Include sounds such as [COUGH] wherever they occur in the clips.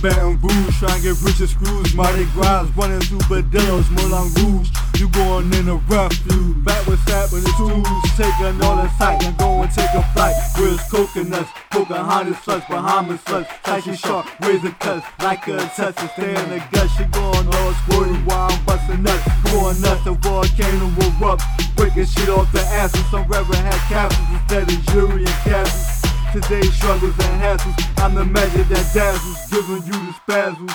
Baton Rouge, trying to get rich as screws. Mardi Gras, running through Badillos, Moulin Rouge. You going in a rough dude. Back with sap in the tools. Taking all the sight and go take a flight. Where's coconuts? Pocahontas sluts, Bahamas sluts. Tyson sharp, razor cuts. Like a Tesla, stay in the gut. She going all squirty while I'm busting nuts. Going nuts, the volcano will erupt. Breaking shit off the asses. Some reverend had castles instead of jury and castles. Today's struggles and hassles. I'm the measure that dazzles, giving you the spasms.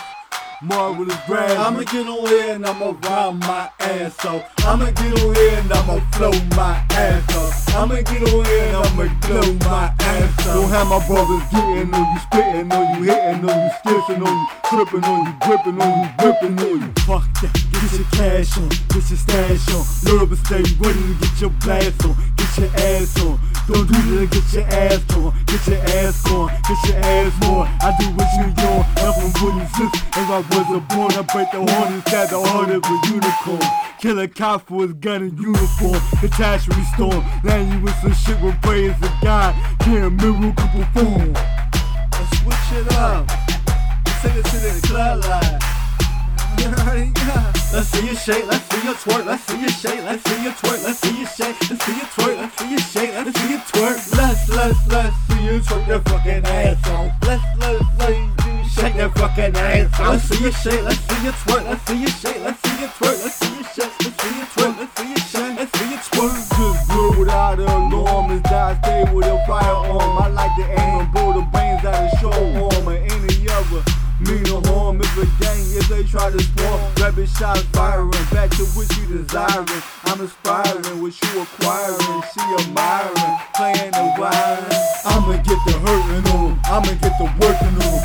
Marvelous brand. I'ma get on here and I'ma rhyme my ass off. I'ma get on here and I'ma flow my ass off. I'ma get on here and I'ma blow my ass off. Don't have my brothers getting on you, spitting on you, hitting on you, skissing on you, tripping on you, gripping on you, whipping on you. Fuck that, get your cash on, get your stash on. Love and stay ready to get your blast on, get your ass on. Don't do that, get your ass on, get your ass on, get your ass on. I do what you want, I'm from Woodland Six. If I was a born, I break the horn inside the heart of a unicorn. Kill a cop his gun and uniform, catastrophe storm. Land you with some shit with praise to God, can a miracle perform. Let's switch it up. Take it to the club line. [LAUGHS] Let's see you shake, let's see you twerk, let's see you shake, let's see you twerk, let's see you shake, let's see you twerk, let's see you shake, let's see you twerk. Let's, let's, let's see you twerk your fucking ass off. Let's, let's, let's shake your fucking ass. Let's see you shake, let's see you twerk, let's see you shake, let's see you twerk, let's see you shake, let's see you twerk, let's see you shake, let's see you twerk. Just blow without an alarm and die stay with a firearm. I like to aim and blow the brains out of show arm or any other. Mean or harm if a gang if they try to swarm. Rapid shots firing back to what you desiring. I'm inspiring what you acquiring. She admiring, playing the wiring. I'ma get the hurting on. I'ma get the working on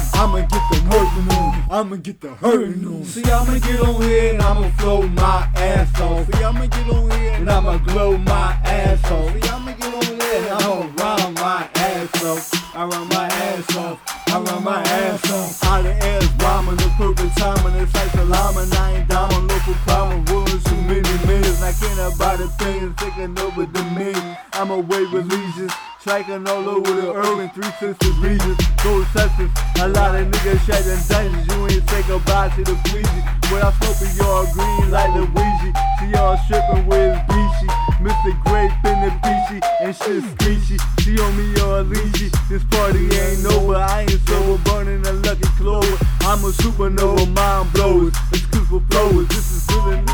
I'ma get the hurting on. See, I'ma get on here and I'ma flow my ass off. See, I'ma get on here and I'ma glow my ass off. See, I'ma get on here and I'ma rhyme my ass off. I run my ass off. I run my ass off. All the ass rhyming, the perfect timing. It's like alarming. I ain't down on local problem. Ruling too many minutes. I can't about the things taking over the million. I'm away with legions. Striking all over the urban, three sisters regions, gold substance. A lot of niggas shedding dungeons. You say goodbye to the breezy. When I smoke it, y'all green like Luigi. See y'all stripping with beachy. Mr. Grape in the peachy and shit screechy. She on me or leashy. This party ain't over. I ain't sober, burning a lucky clover. I'm a supernova, mind blowers. Exclusive flowers. This is really [LAUGHS]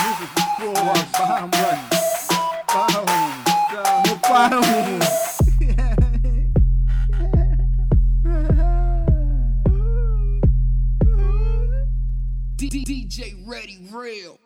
This is before I find one. DJ Ready Real.